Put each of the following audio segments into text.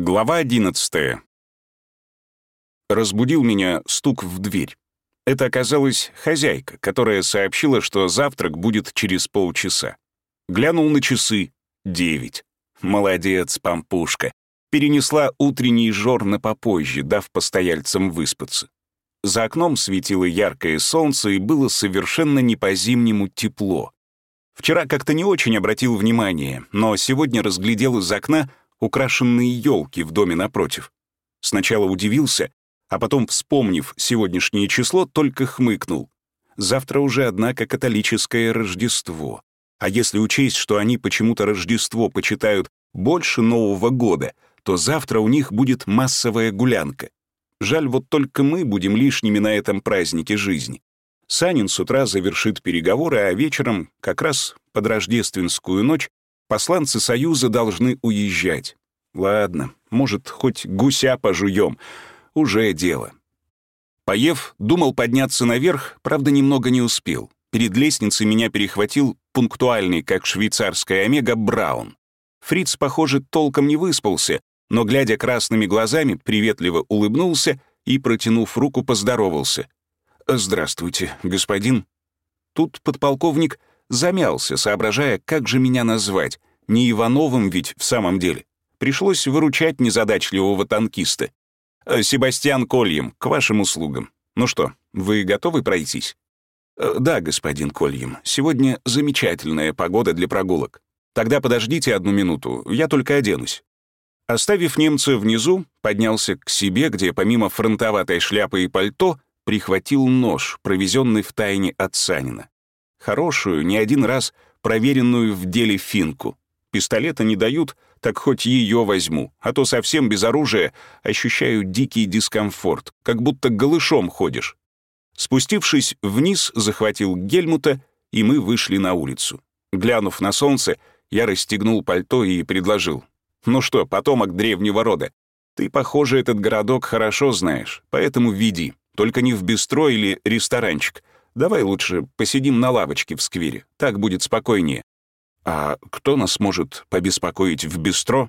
Глава 11. Разбудил меня стук в дверь. Это оказалась хозяйка, которая сообщила, что завтрак будет через полчаса. Глянул на часы — девять. Молодец, пампушка. Перенесла утренний жор на попозже, дав постояльцам выспаться. За окном светило яркое солнце и было совершенно не по-зимнему тепло. Вчера как-то не очень обратил внимание, но сегодня разглядел из окна украшенные елки в доме напротив. Сначала удивился, а потом, вспомнив сегодняшнее число, только хмыкнул. Завтра уже, однако, католическое Рождество. А если учесть, что они почему-то Рождество почитают больше Нового года, то завтра у них будет массовая гулянка. Жаль, вот только мы будем лишними на этом празднике жизни. Санин с утра завершит переговоры, а вечером, как раз под рождественскую ночь, Посланцы Союза должны уезжать. Ладно, может, хоть гуся пожуем. Уже дело. Поев, думал подняться наверх, правда, немного не успел. Перед лестницей меня перехватил пунктуальный, как швейцарская омега, Браун. Фриц, похоже, толком не выспался, но, глядя красными глазами, приветливо улыбнулся и, протянув руку, поздоровался. «Здравствуйте, господин». Тут подполковник замялся, соображая, как же меня назвать. Не Ивановым ведь в самом деле. Пришлось выручать незадачливого танкиста. «Э, «Себастьян Кольем, к вашим услугам. Ну что, вы готовы пройтись?» «Э, «Да, господин Кольем, сегодня замечательная погода для прогулок. Тогда подождите одну минуту, я только оденусь». Оставив немца внизу, поднялся к себе, где помимо фронтоватой шляпы и пальто прихватил нож, провезенный в тайне от Санина. Хорошую, не один раз проверенную в деле финку. Пистолета не дают, так хоть ее возьму, а то совсем без оружия ощущаю дикий дискомфорт, как будто голышом ходишь. Спустившись вниз, захватил Гельмута, и мы вышли на улицу. Глянув на солнце, я расстегнул пальто и предложил. «Ну что, потомок древнего рода, ты, похоже, этот городок хорошо знаешь, поэтому веди, только не в бистро или ресторанчик, Давай лучше посидим на лавочке в сквере, так будет спокойнее. А кто нас может побеспокоить в бистро?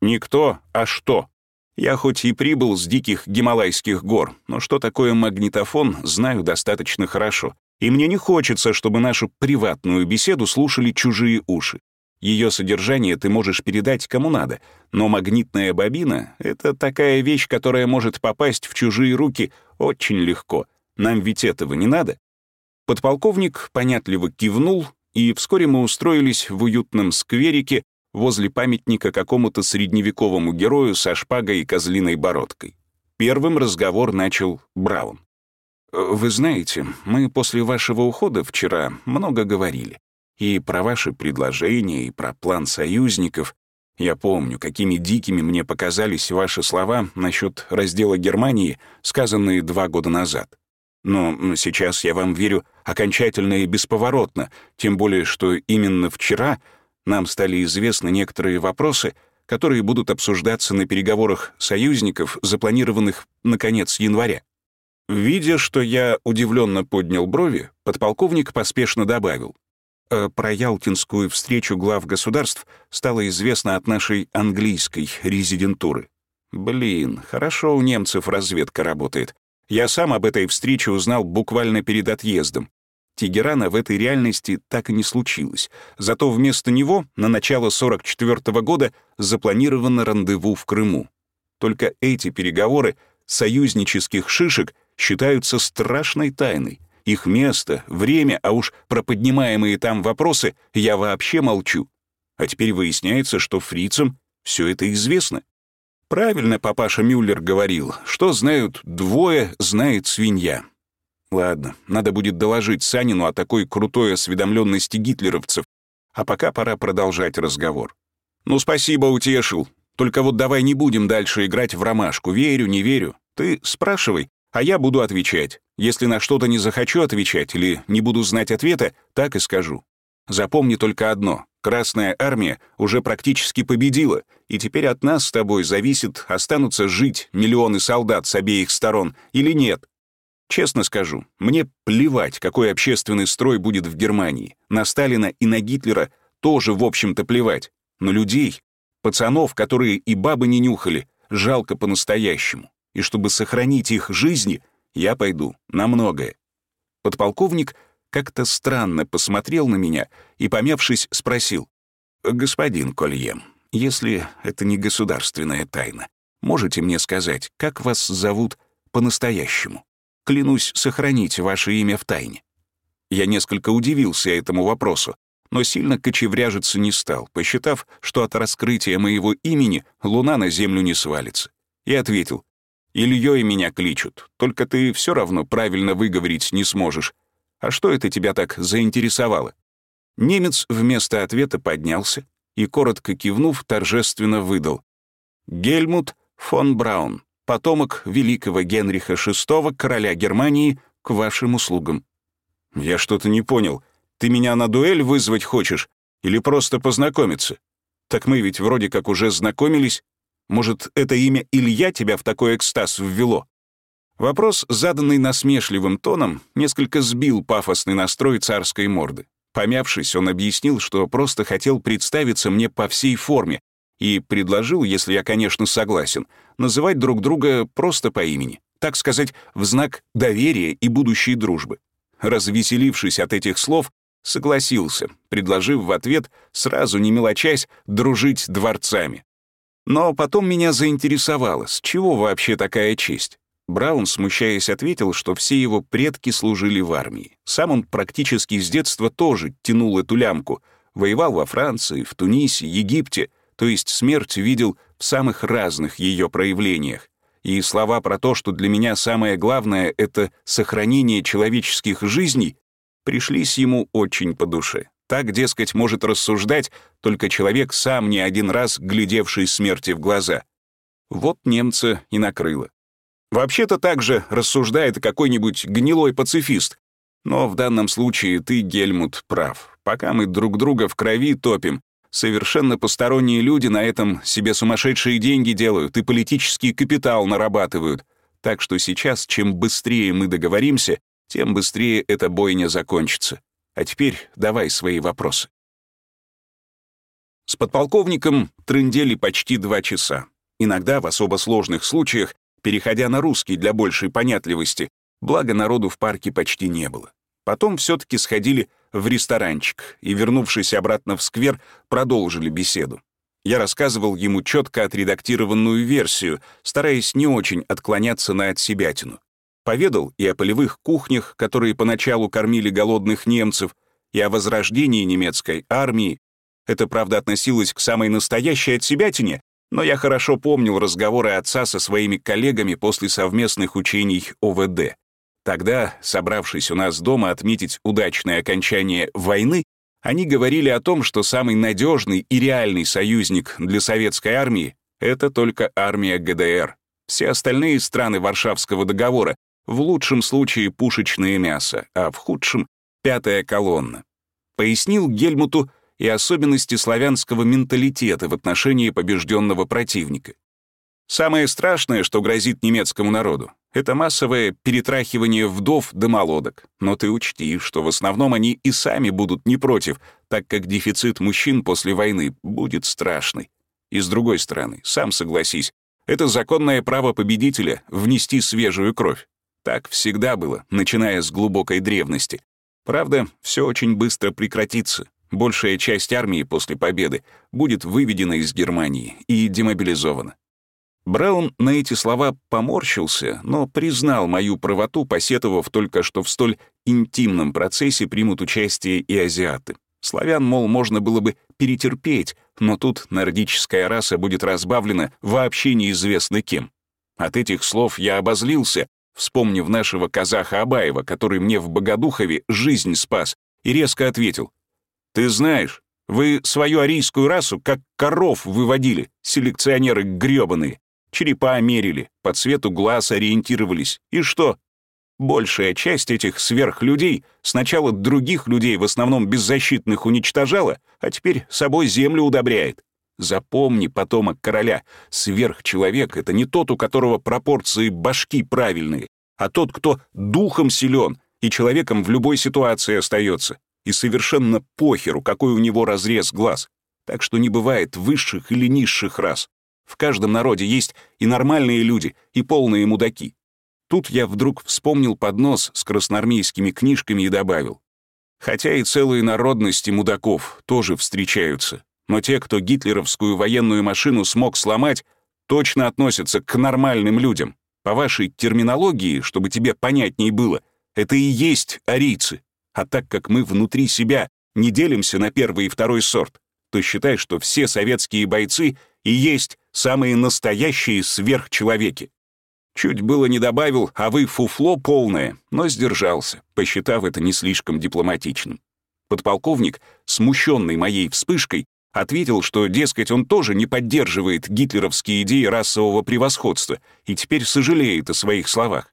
Никто, а что? Я хоть и прибыл с диких гималайских гор, но что такое магнитофон, знаю достаточно хорошо. И мне не хочется, чтобы нашу приватную беседу слушали чужие уши. Ее содержание ты можешь передать кому надо, но магнитная бобина — это такая вещь, которая может попасть в чужие руки очень легко. Нам ведь этого не надо. Подполковник понятливо кивнул, и вскоре мы устроились в уютном скверике возле памятника какому-то средневековому герою со шпагой и козлиной бородкой. Первым разговор начал Браун. «Вы знаете, мы после вашего ухода вчера много говорили. И про ваши предложения, и про план союзников. Я помню, какими дикими мне показались ваши слова насчет раздела Германии, сказанные два года назад. Но сейчас я вам верю окончательно и бесповоротно, тем более, что именно вчера нам стали известны некоторые вопросы, которые будут обсуждаться на переговорах союзников, запланированных на конец января. Видя, что я удивленно поднял брови, подполковник поспешно добавил. «Э, про Ялтинскую встречу глав государств стало известно от нашей английской резидентуры. Блин, хорошо у немцев разведка работает. Я сам об этой встрече узнал буквально перед отъездом. Тегерана в этой реальности так и не случилось. Зато вместо него на начало 44 -го года запланировано рандеву в Крыму. Только эти переговоры союзнических шишек считаются страшной тайной. Их место, время, а уж про поднимаемые там вопросы я вообще молчу. А теперь выясняется, что фрицам все это известно. Правильно папаша Мюллер говорил, что знают двое, знает свинья. Ладно, надо будет доложить Санину о такой крутой осведомленности гитлеровцев, а пока пора продолжать разговор. Ну, спасибо, утешил. Только вот давай не будем дальше играть в ромашку. Верю, не верю. Ты спрашивай, а я буду отвечать. Если на что-то не захочу отвечать или не буду знать ответа, так и скажу. Запомни только одно. Красная армия уже практически победила, и теперь от нас с тобой зависит, останутся жить миллионы солдат с обеих сторон или нет. Честно скажу, мне плевать, какой общественный строй будет в Германии. На Сталина и на Гитлера тоже, в общем-то, плевать. Но людей Пацанов, которые и бабы не нюхали, жалко по-настоящему. И чтобы сохранить их жизни, я пойду на многое. Подполковник как-то странно посмотрел на меня и, помявшись, спросил. «Господин Колье, если это не государственная тайна, можете мне сказать, как вас зовут по-настоящему? Клянусь сохранить ваше имя в тайне». Я несколько удивился этому вопросу, но сильно кочевряжиться не стал, посчитав, что от раскрытия моего имени луна на землю не свалится. И ответил, «Ильей меня кличут, только ты все равно правильно выговорить не сможешь. А что это тебя так заинтересовало?» Немец вместо ответа поднялся и, коротко кивнув, торжественно выдал. «Гельмут фон Браун, потомок великого Генриха VI, короля Германии, к вашим услугам». «Я что-то не понял», ты меня на дуэль вызвать хочешь? Или просто познакомиться? Так мы ведь вроде как уже знакомились. Может, это имя Илья тебя в такой экстаз ввело?» Вопрос, заданный насмешливым тоном, несколько сбил пафосный настрой царской морды. Помявшись, он объяснил, что просто хотел представиться мне по всей форме и предложил, если я, конечно, согласен, называть друг друга просто по имени, так сказать, в знак доверия и будущей дружбы. Развеселившись от этих слов, согласился, предложив в ответ, сразу не мелочась, дружить дворцами. Но потом меня заинтересовало, с чего вообще такая честь? Браун, смущаясь, ответил, что все его предки служили в армии. Сам он практически с детства тоже тянул эту лямку. Воевал во Франции, в Тунисе, Египте, то есть смерть видел в самых разных ее проявлениях. И слова про то, что для меня самое главное — это сохранение человеческих жизней, пришлись ему очень по душе. Так, дескать, может рассуждать только человек, сам не один раз глядевший смерти в глаза. Вот немца и накрыло. Вообще-то так же рассуждает какой-нибудь гнилой пацифист. Но в данном случае ты, Гельмут, прав. Пока мы друг друга в крови топим, совершенно посторонние люди на этом себе сумасшедшие деньги делают и политический капитал нарабатывают. Так что сейчас, чем быстрее мы договоримся, тем быстрее эта бойня закончится. А теперь давай свои вопросы. С подполковником трындели почти два часа. Иногда, в особо сложных случаях, переходя на русский для большей понятливости, благо народу в парке почти не было. Потом все таки сходили в ресторанчик и, вернувшись обратно в сквер, продолжили беседу. Я рассказывал ему четко отредактированную версию, стараясь не очень отклоняться на отсебятину. Поведал и о полевых кухнях, которые поначалу кормили голодных немцев, и о возрождении немецкой армии. Это, правда, относилось к самой настоящей отсебятине, но я хорошо помнил разговоры отца со своими коллегами после совместных учений ОВД. Тогда, собравшись у нас дома отметить удачное окончание войны, они говорили о том, что самый надежный и реальный союзник для советской армии — это только армия ГДР. Все остальные страны Варшавского договора в лучшем случае пушечное мясо, а в худшем — пятая колонна. Пояснил Гельмуту и особенности славянского менталитета в отношении побежденного противника. Самое страшное, что грозит немецкому народу, это массовое перетрахивание вдов до молодок. Но ты учти, что в основном они и сами будут не против, так как дефицит мужчин после войны будет страшный. И с другой стороны, сам согласись, это законное право победителя — внести свежую кровь. Так всегда было, начиная с глубокой древности. Правда, все очень быстро прекратится. Большая часть армии после победы будет выведена из Германии и демобилизована. Браун на эти слова поморщился, но признал мою правоту, посетовав только, что в столь интимном процессе примут участие и азиаты. Славян, мол, можно было бы перетерпеть, но тут нордическая раса будет разбавлена вообще неизвестно кем. От этих слов я обозлился вспомнив нашего казаха Абаева, который мне в Богодухове жизнь спас, и резко ответил. «Ты знаешь, вы свою арийскую расу как коров выводили, селекционеры грёбаные. Черепа мерили, по цвету глаз ориентировались. И что? Большая часть этих сверхлюдей сначала других людей, в основном беззащитных, уничтожала, а теперь собой землю удобряет. Запомни, потомок короля, сверхчеловек — это не тот, у которого пропорции башки правильные, а тот, кто духом силен и человеком в любой ситуации остается, и совершенно похеру, какой у него разрез глаз. Так что не бывает высших или низших рас. В каждом народе есть и нормальные люди, и полные мудаки. Тут я вдруг вспомнил поднос с красноармейскими книжками и добавил. Хотя и целые народности мудаков тоже встречаются, но те, кто гитлеровскую военную машину смог сломать, точно относятся к нормальным людям. По вашей терминологии, чтобы тебе понятней было, это и есть арийцы. А так как мы внутри себя не делимся на первый и второй сорт, то считай, что все советские бойцы и есть самые настоящие сверхчеловеки. Чуть было не добавил, а вы фуфло полное, но сдержался, посчитав это не слишком дипломатичным. Подполковник, смущенный моей вспышкой, ответил, что, дескать, он тоже не поддерживает гитлеровские идеи расового превосходства и теперь сожалеет о своих словах.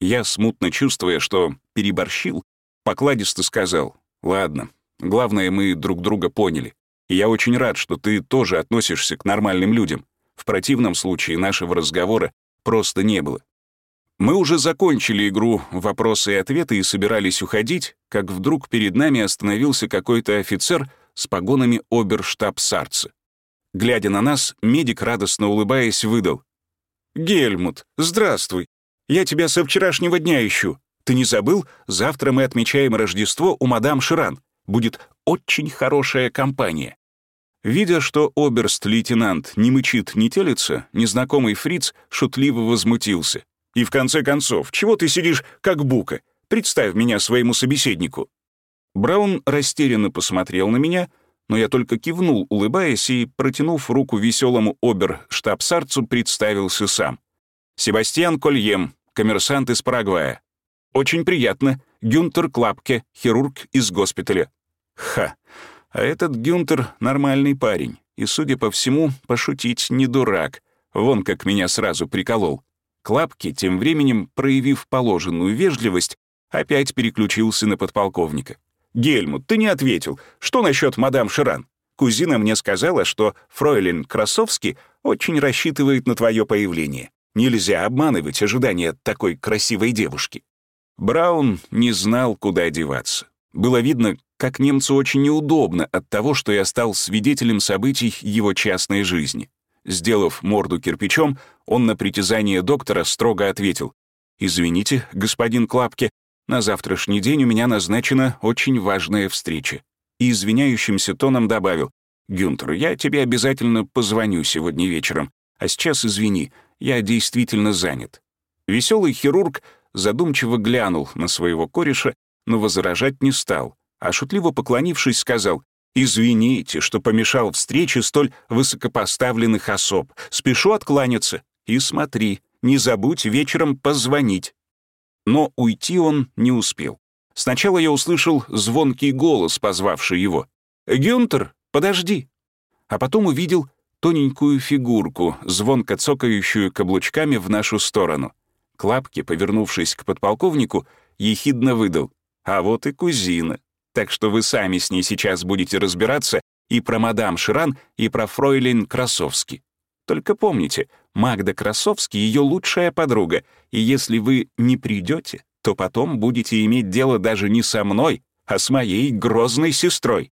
Я, смутно чувствуя, что переборщил, покладисто сказал, «Ладно, главное, мы друг друга поняли. И я очень рад, что ты тоже относишься к нормальным людям. В противном случае нашего разговора просто не было. Мы уже закончили игру «Вопросы и ответы» и собирались уходить, как вдруг перед нами остановился какой-то офицер с погонами оберштаб-сарца. Глядя на нас, медик, радостно улыбаясь, выдал. «Гельмут, здравствуй. Я тебя со вчерашнего дня ищу. Ты не забыл? Завтра мы отмечаем Рождество у мадам Ширан. Будет очень хорошая компания». Видя, что оберст-лейтенант не мычит, не телится, незнакомый фриц шутливо возмутился. «И в конце концов, чего ты сидишь, как бука? Представь меня своему собеседнику». Браун растерянно посмотрел на меня, но я только кивнул, улыбаясь, и, протянув руку веселому обер-штаб-сарцу, представился сам. «Себастьян Кольем, коммерсант из Парагвая. Очень приятно, Гюнтер Клапке, хирург из госпиталя». «Ха, а этот Гюнтер — нормальный парень, и, судя по всему, пошутить не дурак. Вон как меня сразу приколол. Клапки, тем временем, проявив положенную вежливость, опять переключился на подполковника. «Гельмут, ты не ответил. Что насчет мадам Ширан? Кузина мне сказала, что фройлен Красовский очень рассчитывает на твое появление. Нельзя обманывать ожидания такой красивой девушки». Браун не знал, куда деваться. Было видно, как немцу очень неудобно от того, что я стал свидетелем событий его частной жизни. Сделав морду кирпичом, он на притязание доктора строго ответил. «Извините, господин Клапке, на завтрашний день у меня назначена очень важная встреча». И извиняющимся тоном добавил. «Гюнтер, я тебе обязательно позвоню сегодня вечером, а сейчас извини, я действительно занят». Веселый хирург задумчиво глянул на своего кореша, но возражать не стал а шутливо поклонившись, сказал «Извините, что помешал встрече столь высокопоставленных особ. Спешу откланяться. И смотри, не забудь вечером позвонить». Но уйти он не успел. Сначала я услышал звонкий голос, позвавший его. «Гюнтер, подожди!» А потом увидел тоненькую фигурку, звонко цокающую каблучками в нашу сторону. Клапки, повернувшись к подполковнику, ехидно выдал. «А вот и кузина» так что вы сами с ней сейчас будете разбираться и про мадам Ширан, и про фройлен Красовский. Только помните, Магда Красовский — ее лучшая подруга, и если вы не придете, то потом будете иметь дело даже не со мной, а с моей грозной сестрой».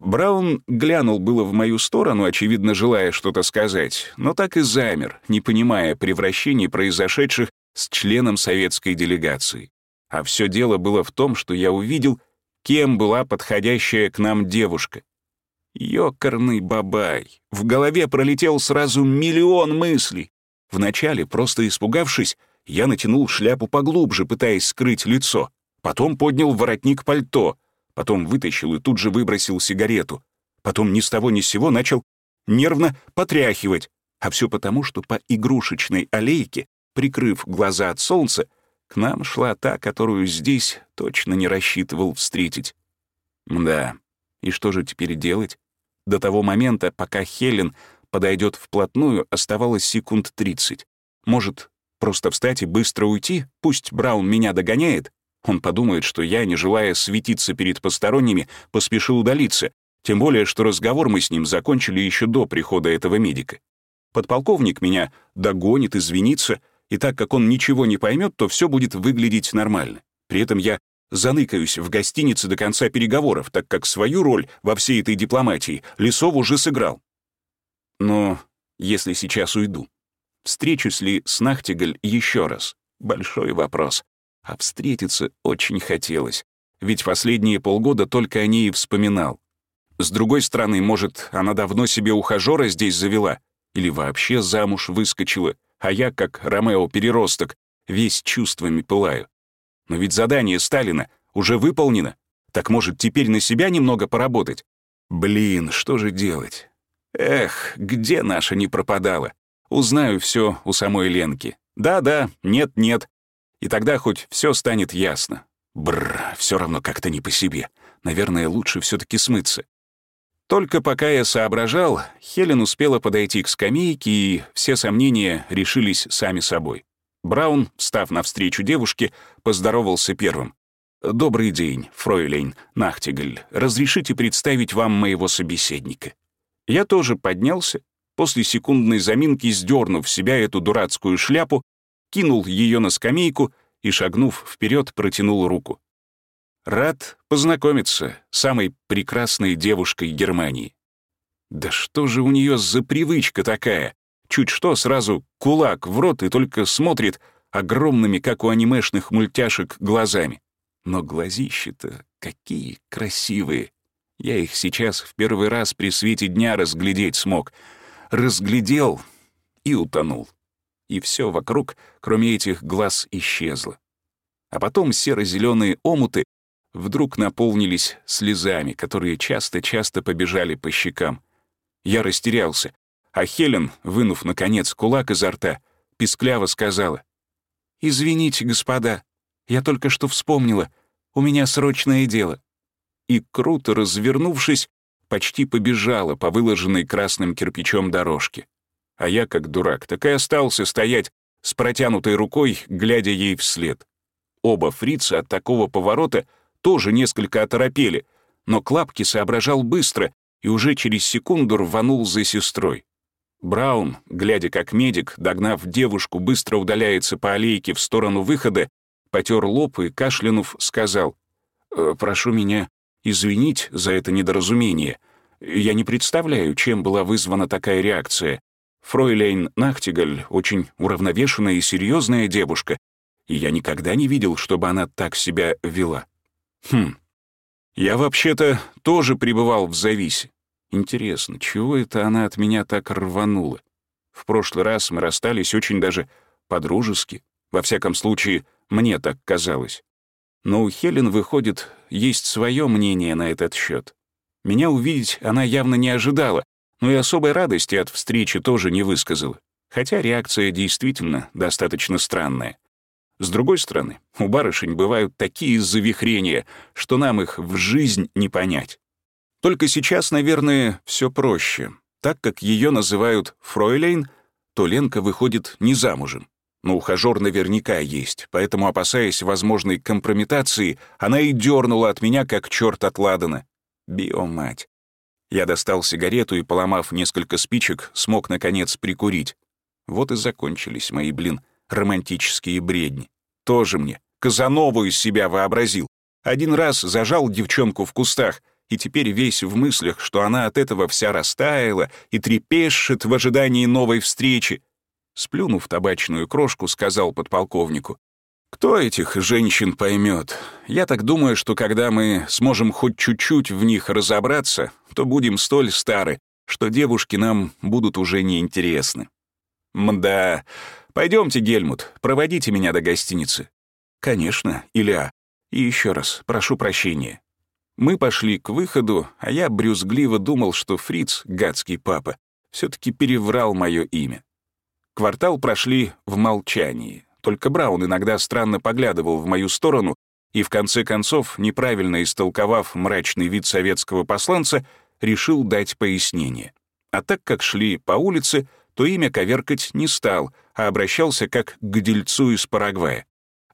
Браун глянул было в мою сторону, очевидно, желая что-то сказать, но так и замер, не понимая превращений, произошедших с членом советской делегации. А все дело было в том, что я увидел — кем была подходящая к нам девушка. Ёкарный бабай. В голове пролетел сразу миллион мыслей. Вначале, просто испугавшись, я натянул шляпу поглубже, пытаясь скрыть лицо. Потом поднял воротник пальто. Потом вытащил и тут же выбросил сигарету. Потом ни с того ни с сего начал нервно потряхивать. А все потому, что по игрушечной аллейке, прикрыв глаза от солнца, к нам шла та, которую здесь точно не рассчитывал встретить. Да, и что же теперь делать? До того момента, пока Хелен подойдет вплотную, оставалось секунд 30. Может, просто встать и быстро уйти? Пусть Браун меня догоняет? Он подумает, что я, не желая светиться перед посторонними, поспешил удалиться, тем более, что разговор мы с ним закончили еще до прихода этого медика. Подполковник меня догонит, извинится — и так как он ничего не поймет, то все будет выглядеть нормально. При этом я Заныкаюсь в гостинице до конца переговоров, так как свою роль во всей этой дипломатии Лесов уже сыграл. Но если сейчас уйду, встречусь ли с Нахтигаль еще раз? Большой вопрос. А встретиться очень хотелось, ведь последние полгода только о ней и вспоминал. С другой стороны, может, она давно себе ухажера здесь завела или вообще замуж выскочила, а я, как Ромео-переросток, весь чувствами пылаю. Но ведь задание Сталина уже выполнено. Так может, теперь на себя немного поработать? Блин, что же делать? Эх, где наша не пропадала? Узнаю все у самой Ленки. Да-да, нет-нет. И тогда хоть все станет ясно. Бррр, все равно как-то не по себе. Наверное, лучше все таки смыться. Только пока я соображал, Хелен успела подойти к скамейке, и все сомнения решились сами собой. Браун, встав навстречу девушке, поздоровался первым. «Добрый день, фройлейн Нахтигаль. Разрешите представить вам моего собеседника?» Я тоже поднялся, после секундной заминки сдернув в себя эту дурацкую шляпу, кинул ее на скамейку и, шагнув вперед, протянул руку. Рад познакомиться с самой прекрасной девушкой Германии. Да что же у нее за привычка такая? Чуть что, сразу кулак в рот и только смотрит огромными, как у анимешных мультяшек, глазами. Но глазища-то какие красивые. Я их сейчас в первый раз при свете дня разглядеть смог. Разглядел и утонул. И все вокруг, кроме этих глаз, исчезло. А потом серо-зеленые омуты вдруг наполнились слезами, которые часто-часто побежали по щекам. Я растерялся, а Хелен, вынув, наконец, кулак изо рта, пискляво сказала. «Извините, господа, я только что вспомнила, у меня срочное дело». И, круто развернувшись, почти побежала по выложенной красным кирпичом дорожке. А я, как дурак, так и остался стоять с протянутой рукой, глядя ей вслед. Оба фрица от такого поворота тоже несколько оторопели, но Клапки соображал быстро и уже через секунду рванул за сестрой. Браун, глядя как медик, догнав девушку, быстро удаляется по аллейке в сторону выхода, потер лоб и, кашлянув, сказал, «Э, «Прошу меня извинить за это недоразумение. Я не представляю, чем была вызвана такая реакция. Фройлейн Нахтигаль очень уравновешенная и серьезная девушка, и я никогда не видел, чтобы она так себя вела. Хм, я вообще-то тоже пребывал в зависе. Интересно, чего это она от меня так рванула? В прошлый раз мы расстались очень даже по-дружески. Во всяком случае, мне так казалось. Но у Хелен, выходит, есть свое мнение на этот счет. Меня увидеть она явно не ожидала, но и особой радости от встречи тоже не высказала. Хотя реакция действительно достаточно странная. С другой стороны, у барышень бывают такие завихрения, что нам их в жизнь не понять. Только сейчас, наверное, все проще. Так как ее называют фройлейн, то Ленка выходит не замужем. Но ухажер наверняка есть, поэтому, опасаясь возможной компрометации, она и дернула от меня, как черт от ладана. Биомать. Я достал сигарету и, поломав несколько спичек, смог, наконец, прикурить. Вот и закончились мои, блин, романтические бредни. Тоже мне, Казанову из себя вообразил. Один раз зажал девчонку в кустах — и теперь весь в мыслях, что она от этого вся растаяла и трепещет в ожидании новой встречи. Сплюнув табачную крошку, сказал подполковнику, «Кто этих женщин поймет? Я так думаю, что когда мы сможем хоть чуть-чуть в них разобраться, то будем столь стары, что девушки нам будут уже неинтересны». «Мда, пойдемте, Гельмут, проводите меня до гостиницы». «Конечно, Илья. И еще раз, прошу прощения. Мы пошли к выходу, а я брюзгливо думал, что Фриц, гадский папа, все таки переврал мое имя. Квартал прошли в молчании. Только Браун иногда странно поглядывал в мою сторону и, в конце концов, неправильно истолковав мрачный вид советского посланца, решил дать пояснение. А так как шли по улице, то имя коверкать не стал, а обращался как к дельцу из Парагвая.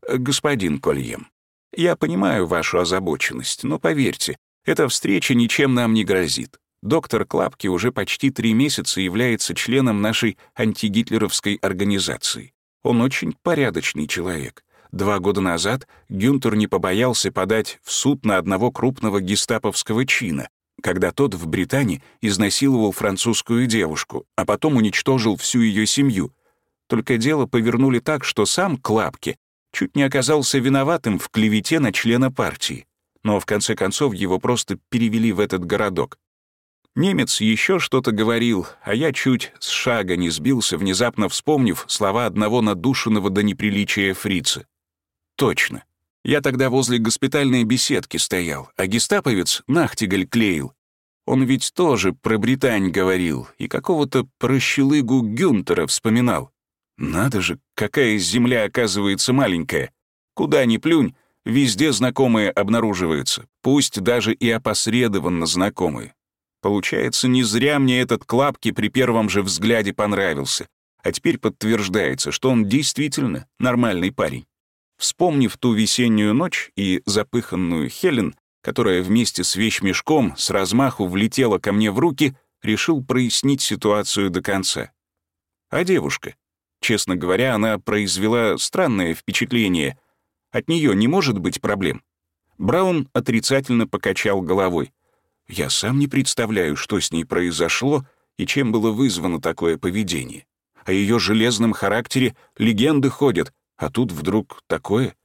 «Господин Кольем, я понимаю вашу озабоченность, но поверьте, эта встреча ничем нам не грозит. Доктор Клапки уже почти три месяца является членом нашей антигитлеровской организации. Он очень порядочный человек. два года назад Гюнтер не побоялся подать в суд на одного крупного гестаповского чина, когда тот в Британии изнасиловал французскую девушку, а потом уничтожил всю ее семью. Только дело повернули так, что сам Клапки чуть не оказался виноватым в клевете на члена партии. Но в конце концов его просто перевели в этот городок. Немец еще что-то говорил, а я чуть с шага не сбился, внезапно вспомнив слова одного надушенного до неприличия фрица. Точно. Я тогда возле госпитальной беседки стоял, а гестаповец Нахтигаль клеил. Он ведь тоже про Британь говорил и какого-то прощелыгу Гюнтера вспоминал. Надо же, какая земля оказывается маленькая. Куда ни плюнь, везде знакомые обнаруживаются, пусть даже и опосредованно знакомые. Получается, не зря мне этот Клапки при первом же взгляде понравился, а теперь подтверждается, что он действительно нормальный парень. Вспомнив ту весеннюю ночь и запыханную Хелен, которая вместе с вещмешком с размаху влетела ко мне в руки, решил прояснить ситуацию до конца. А девушка? Честно говоря, она произвела странное впечатление. От нее не может быть проблем. Браун отрицательно покачал головой. Я сам не представляю, что с ней произошло и чем было вызвано такое поведение. О ее железном характере легенды ходят, а тут вдруг такое.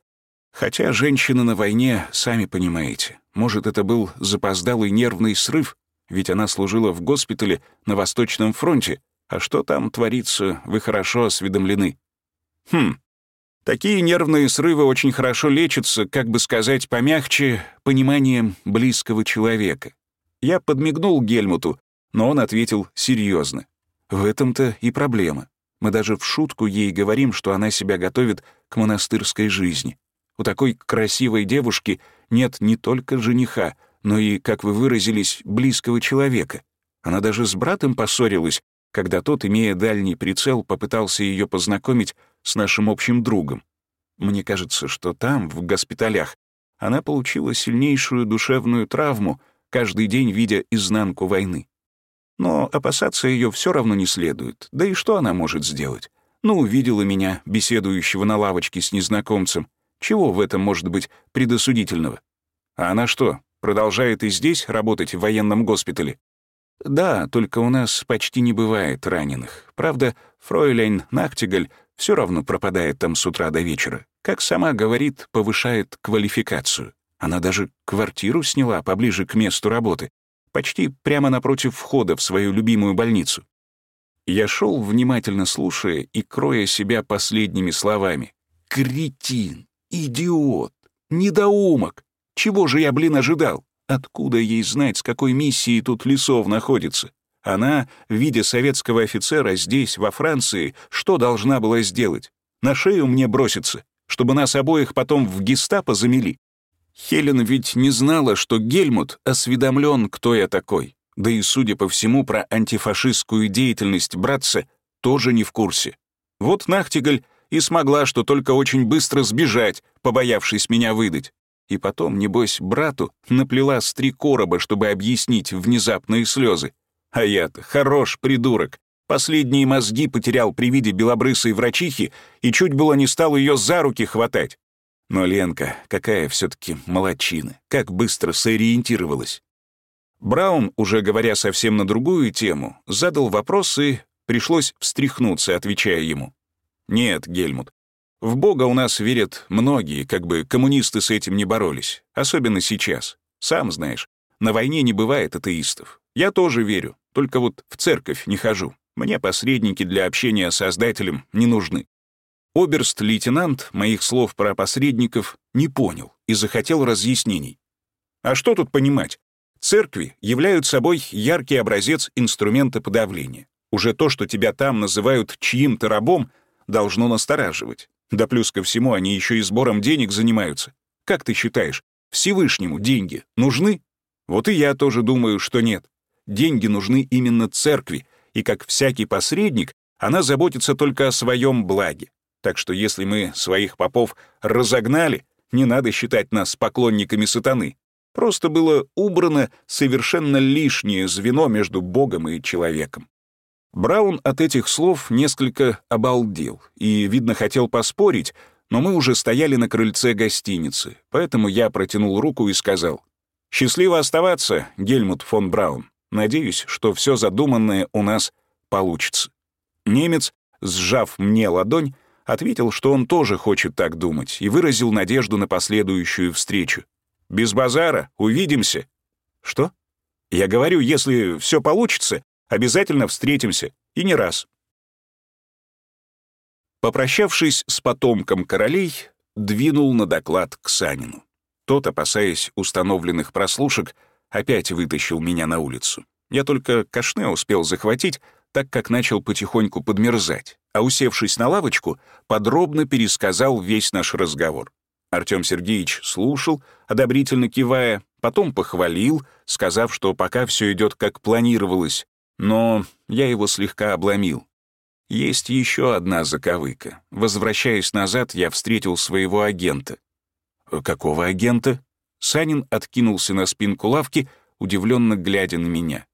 Хотя женщины на войне, сами понимаете, может, это был запоздалый нервный срыв, ведь она служила в госпитале на Восточном фронте, а что там творится, вы хорошо осведомлены. Хм, такие нервные срывы очень хорошо лечатся, как бы сказать помягче, пониманием близкого человека. Я подмигнул Гельмуту, но он ответил серьезно. В этом-то и проблема. Мы даже в шутку ей говорим, что она себя готовит к монастырской жизни. У такой красивой девушки нет не только жениха, но и, как вы выразились, близкого человека. Она даже с братом поссорилась, когда тот, имея дальний прицел, попытался ее познакомить с нашим общим другом. Мне кажется, что там, в госпиталях, она получила сильнейшую душевную травму, каждый день видя изнанку войны. Но опасаться ее все равно не следует. Да и что она может сделать? Ну, увидела меня, беседующего на лавочке с незнакомцем. Чего в этом может быть предосудительного? А она что, продолжает и здесь работать в военном госпитале? Да, только у нас почти не бывает раненых. Правда, фройляйн Нахтигаль все равно пропадает там с утра до вечера. Как сама говорит, повышает квалификацию. Она даже квартиру сняла поближе к месту работы почти прямо напротив входа в свою любимую больницу. Я шел, внимательно слушая и кроя себя последними словами. «Кретин! Идиот! Недоумок! Чего же я, блин, ожидал? Откуда ей знать, с какой миссией тут Лесов находится? Она, в виде советского офицера здесь, во Франции, что должна была сделать? На шею мне броситься, чтобы нас обоих потом в гестапо замели? Хелен ведь не знала, что Гельмут осведомлен, кто я такой. Да и, судя по всему, про антифашистскую деятельность братца тоже не в курсе. Вот Нахтигаль и смогла, что только очень быстро сбежать, побоявшись меня выдать. И потом, небось, брату наплела с три короба, чтобы объяснить внезапные слезы. А я-то хорош придурок. Последние мозги потерял при виде белобрысой врачихи и чуть было не стал ее за руки хватать. Но Ленка, какая все таки молочина, как быстро сориентировалась. Браун, уже говоря совсем на другую тему, задал вопрос и пришлось встряхнуться, отвечая ему. «Нет, Гельмут, в Бога у нас верят многие, как бы коммунисты с этим не боролись, особенно сейчас. Сам знаешь, на войне не бывает атеистов. Я тоже верю, только вот в церковь не хожу. Мне посредники для общения с Создателем не нужны. Оберст-лейтенант моих слов про посредников не понял и захотел разъяснений. А что тут понимать? Церкви являют собой яркий образец инструмента подавления. Уже то, что тебя там называют чьим-то рабом, должно настораживать. Да плюс ко всему они еще и сбором денег занимаются. Как ты считаешь, Всевышнему деньги нужны? Вот и я тоже думаю, что нет. Деньги нужны именно церкви, и как всякий посредник, она заботится только о своем благе. Так что если мы своих попов разогнали, не надо считать нас поклонниками сатаны. Просто было убрано совершенно лишнее звено между Богом и человеком. Браун от этих слов несколько обалдел и, видно, хотел поспорить, но мы уже стояли на крыльце гостиницы, поэтому я протянул руку и сказал «Счастливо оставаться, Гельмут фон Браун. Надеюсь, что все задуманное у нас получится». Немец, сжав мне ладонь, ответил, что он тоже хочет так думать, и выразил надежду на последующую встречу. «Без базара, увидимся». «Что?» «Я говорю, если все получится, обязательно встретимся, и не раз». Попрощавшись с потомком королей, двинул на доклад к Санину. Тот, опасаясь установленных прослушек, опять вытащил меня на улицу. Я только кашне успел захватить, так как начал потихоньку подмерзать, а усевшись на лавочку, подробно пересказал весь наш разговор. Артём Сергеевич слушал, одобрительно кивая, потом похвалил, сказав, что пока все идет как планировалось, но я его слегка обломил. Есть еще одна заковыка. Возвращаясь назад, я встретил своего агента. «Какого агента?» Санин откинулся на спинку лавки, удивленно глядя на меня.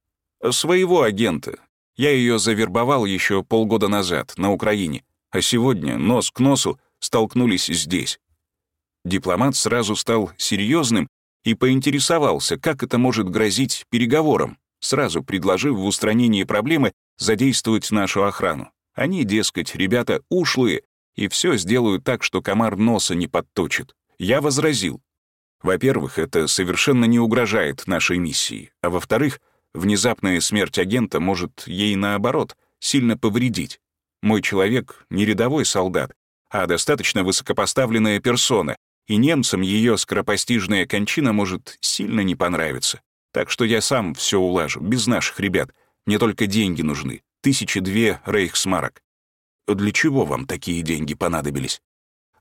«Своего агента. Я ее завербовал еще полгода назад, на Украине, а сегодня, нос к носу, столкнулись здесь. Дипломат сразу стал серьезным и поинтересовался, как это может грозить переговорам, сразу предложив в устранении проблемы задействовать нашу охрану. Они, дескать, ребята ушлые, и все сделают так, что комар носа не подточит. Я возразил. Во-первых, это совершенно не угрожает нашей миссии, а во-вторых, Внезапная смерть агента может ей, наоборот, сильно повредить. Мой человек — не рядовой солдат, а достаточно высокопоставленная персона, и немцам ее скоропостижная кончина может сильно не понравиться. Так что я сам все улажу, без наших ребят. Мне только деньги нужны. Тысячи две рейхсмарок. Для чего вам такие деньги понадобились?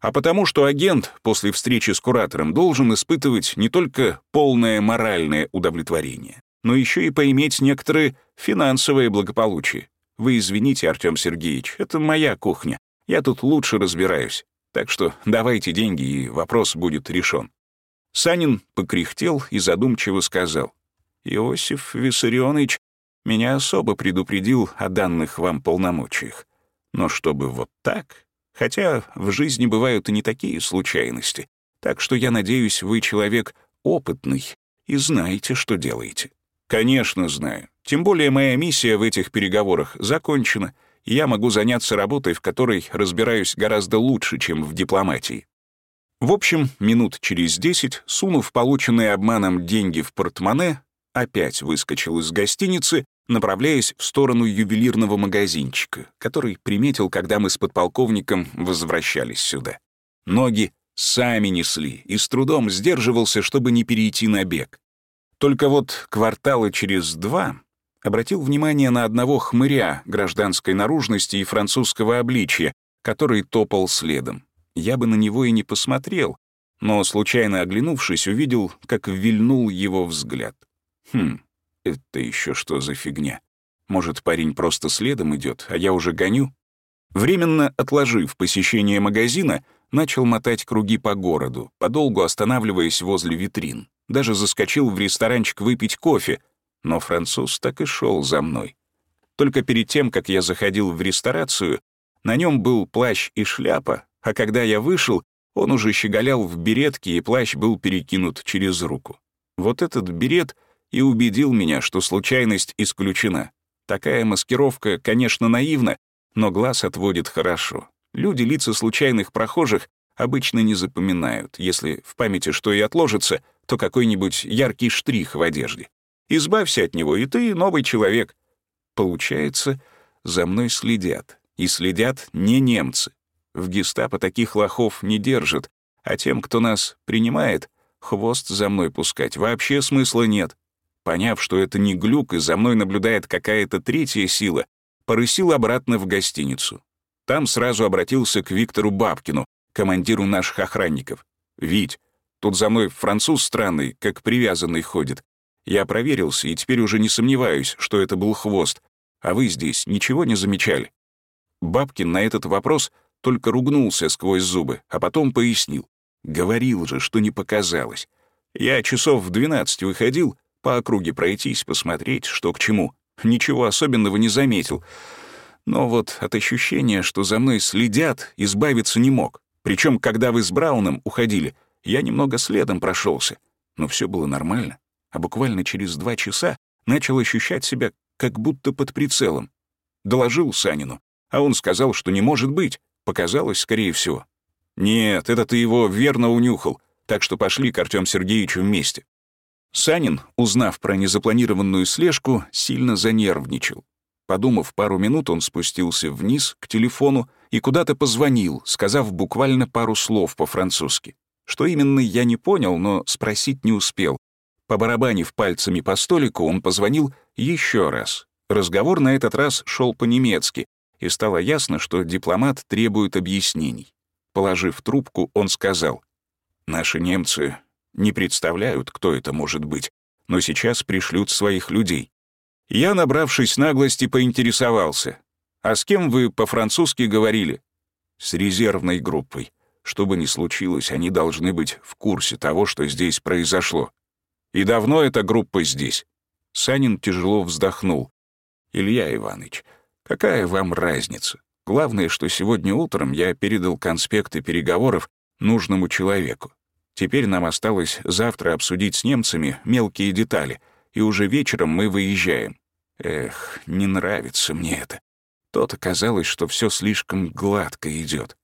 А потому что агент после встречи с куратором должен испытывать не только полное моральное удовлетворение, но еще и поиметь некоторые финансовые благополучие. Вы извините, Артем Сергеевич, это моя кухня. Я тут лучше разбираюсь. Так что давайте деньги, и вопрос будет решен. Санин покряхтел и задумчиво сказал. «Иосиф Виссарионович меня особо предупредил о данных вам полномочиях. Но чтобы вот так... Хотя в жизни бывают и не такие случайности. Так что я надеюсь, вы человек опытный и знаете, что делаете». Конечно, знаю. Тем более моя миссия в этих переговорах закончена, и я могу заняться работой, в которой разбираюсь гораздо лучше, чем в дипломатии. В общем, минут через десять, сунув полученные обманом деньги в портмоне, опять выскочил из гостиницы, направляясь в сторону ювелирного магазинчика, который приметил, когда мы с подполковником возвращались сюда. Ноги сами несли и с трудом сдерживался, чтобы не перейти на бег. Только вот кварталы через два обратил внимание на одного хмыря гражданской наружности и французского обличия, который топал следом. Я бы на него и не посмотрел, но, случайно оглянувшись, увидел, как вильнул его взгляд. Хм, это еще что за фигня? Может, парень просто следом идет, а я уже гоню? Временно отложив посещение магазина, начал мотать круги по городу, подолгу останавливаясь возле витрин даже заскочил в ресторанчик выпить кофе, но француз так и шел за мной. Только перед тем, как я заходил в ресторацию, на нем был плащ и шляпа, а когда я вышел, он уже щеголял в беретке, и плащ был перекинут через руку. Вот этот берет и убедил меня, что случайность исключена. Такая маскировка, конечно, наивна, но глаз отводит хорошо. Люди лица случайных прохожих обычно не запоминают, если в памяти что и отложится, то какой-нибудь яркий штрих в одежде. Избавься от него, и ты новый человек. Получается, за мной следят. И следят не немцы. В гестапо таких лохов не держат, а тем, кто нас принимает, хвост за мной пускать вообще смысла нет. Поняв, что это не глюк, и за мной наблюдает какая-то третья сила, порысил обратно в гостиницу. Там сразу обратился к Виктору Бабкину, командиру наших охранников. «Вить, Тут за мной француз странный, как привязанный ходит. Я проверился и теперь уже не сомневаюсь, что это был хвост. А вы здесь ничего не замечали?» Бабкин на этот вопрос только ругнулся сквозь зубы, а потом пояснил. «Говорил же, что не показалось. Я часов в двенадцать выходил, по округе пройтись, посмотреть, что к чему. Ничего особенного не заметил. Но вот от ощущения, что за мной следят, избавиться не мог. Причем, когда вы с Брауном уходили, я немного следом прошелся, но все было нормально, а буквально через два часа начал ощущать себя как будто под прицелом. Доложил Санину, а он сказал, что не может быть, показалось, скорее всего. Нет, это ты его верно унюхал, так что пошли к Артём Сергеевичу вместе. Санин, узнав про незапланированную слежку, сильно занервничал. Подумав пару минут, он спустился вниз к телефону и куда-то позвонил, сказав буквально пару слов по-французски. Что именно, я не понял, но спросить не успел. Побарабанив пальцами по столику, он позвонил еще раз. Разговор на этот раз шел по-немецки, и стало ясно, что дипломат требует объяснений. Положив трубку, он сказал, «Наши немцы не представляют, кто это может быть, но сейчас пришлют своих людей. Я, набравшись наглости, поинтересовался. «А с кем вы по-французски говорили?» «С резервной группой. Что бы ни случилось, они должны быть в курсе того, что здесь произошло. И давно эта группа здесь?» Санин тяжело вздохнул. «Илья Иванович, какая вам разница? Главное, что сегодня утром я передал конспекты переговоров нужному человеку. Теперь нам осталось завтра обсудить с немцами мелкие детали, и уже вечером мы выезжаем. Эх, не нравится мне это. То-то казалось, что все слишком гладко идет.